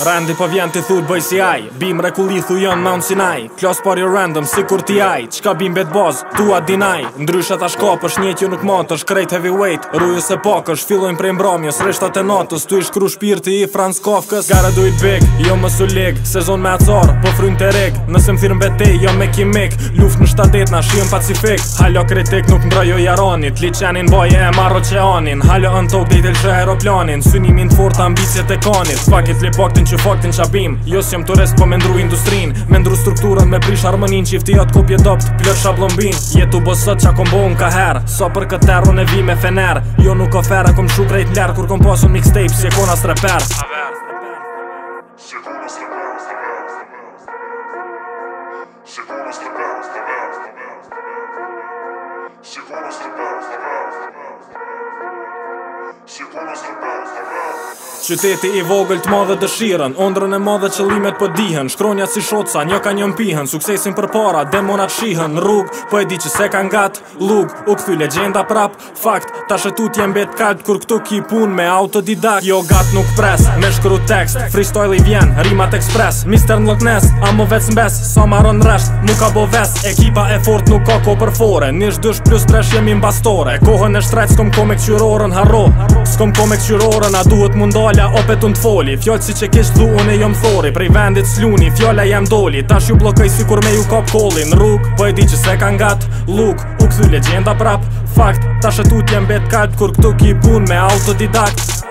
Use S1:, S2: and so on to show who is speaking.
S1: Randi po vjen ti thut bëj si aj Bim rekulli thu jon ma unë sinaj Klos por jo random si kur ti aj Qka bim bet boz, tu a dinaj Ndryshet a shkop është njët ju nuk mot është krejt heavyweight Ruju se pak është fillojnë prej mbromjo Së reshtat e notës tu ish kru shpirti i Franz Kofkës Gara do it big, jo më su lig Sezon me acor, po frun të reg Nëse më thirën bete, jo me kimik Luft në shtatet na shion pacifik Halo kritik nuk mbroj jo jaronit Liqenin boj e marro qeonin Halo un Mendojnë që faktin që abim Josë që më të rest po me ndru industrin Me ndru strukturën me prish harmonin Qifti atë kopje dopt plër shablombin Jetu bësët që akom bohën ka her So për këtë terë unë e vi me fener Jo nuk o fer, akom shuk rejt ler Kur kom posu në mixtape, si e kona streper Se kona streper Se kona streper Se kona streper Se kona streper Qyteti i vogël të madhe dëshiren Ondrën e madhe që limet për po dihen Shkronjat si shotësa, një ka një mpihen Suksesin për para, demonat shihen Në rrug, po e di që se kanë gat Lug, u këthy legenda prap Fakt, ta shëtut jem bet kalt Kur këtu ki pun me autodidakt Jo gat nuk pres, me shkru tekst Freestyle i vjen, rimat ekspres Mister në lëknes, a më vetë në bes Sa maron në resht, nuk ka bo ves Ekipa e fort nuk ka ko për fore Nish dësh plus tresh jemi mbastore Kohën e shtrejt, s'kom kom e këqyrorën Haro, s'kom kom e fjalla opet unë foli Fjallë si që kisht dhu unë e jom thori Prej vendit s'luni, fjala jem doli Tash ju blokaj si kur me ju kop koli Në rrug, po e di që se kan gat Luk, u këthy legenda prap Fakt, tash e tu t'jem bet kalp Kur këtu ki pun me autodidakt